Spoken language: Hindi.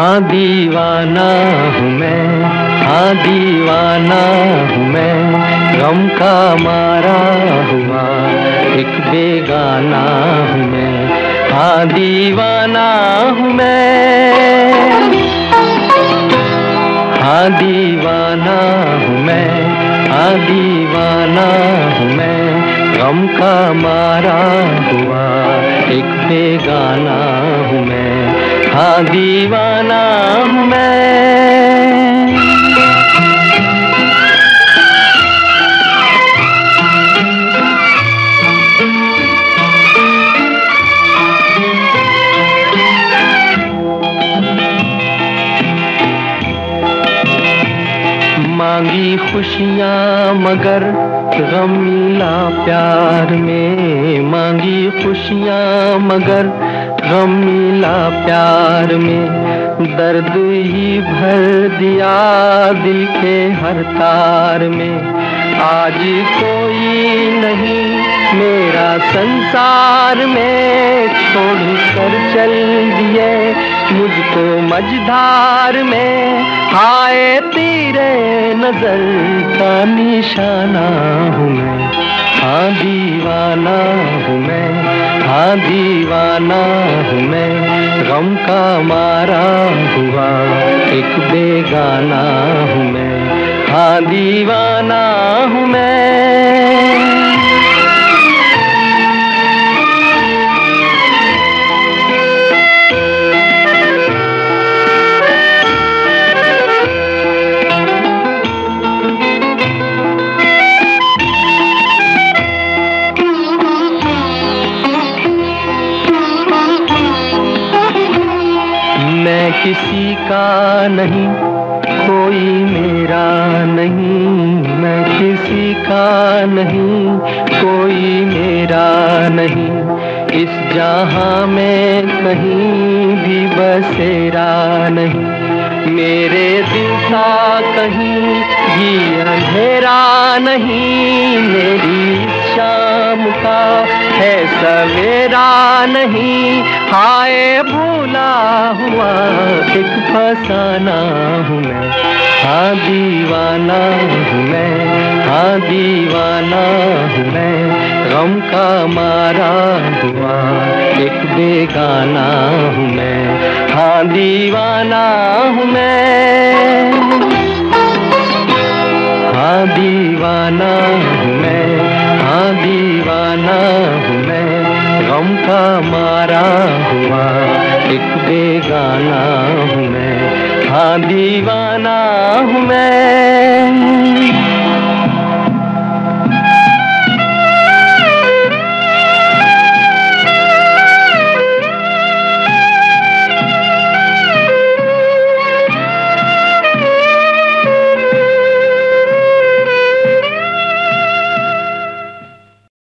हाँ दीवाना हूँ मैं हाँ दीवाना हूँ मैं। गम का मारा हुआ एक बेगाना हूँ मैं हाँ दीवाना हूँ मैं। हाँ दीवाना हूँ मैं हाँ दीवाना हूँ मैं। गम का मारा हुआ एक बेगाना हूँ मैं। हाँ दीवाना हूँ मैं। मांगी खुशियाँ, मगर गम मिला प्यार में मांगी खुशियाँ, मगर गम मिला प्यार में दर्द ही भर दिया दिल के हर तार में। आज कोई नहीं मेरा संसार में छोड़ कर चल दिए, मुझको मझधार में हाय तेरे नज़र का निशाना हूँ मैं। हाँ दीवाना हूँ मैं हाँ दीवाना हूँ मैं, गम का मारा हुआ एक बेगाना हूँ मैं। हाँ दीवाना हूँ मैं। मैं किसी का नहीं, कोई मेरा नहीं, मैं किसी का नहीं, कोई मेरा नहीं। इस जहाँ में कहीं भी बसेरा नहीं, मेरे दिल का कहीं भी अंधेरा नहीं। मेरी शाम का है सवेरा नहीं, हाय भूला हुआ, एक फसाना हूँ मैं। हाँ दीवाना हूँ मैं हाँ दीवाना हूँ मैं। गम का मारा हुआ, एक बेगाना हूँ मैं। हाँ दीवाना हूँ मैं। हाँ दीवाना का मारा हुआ। एक बेगाना हूँ मैं। हाँ मैं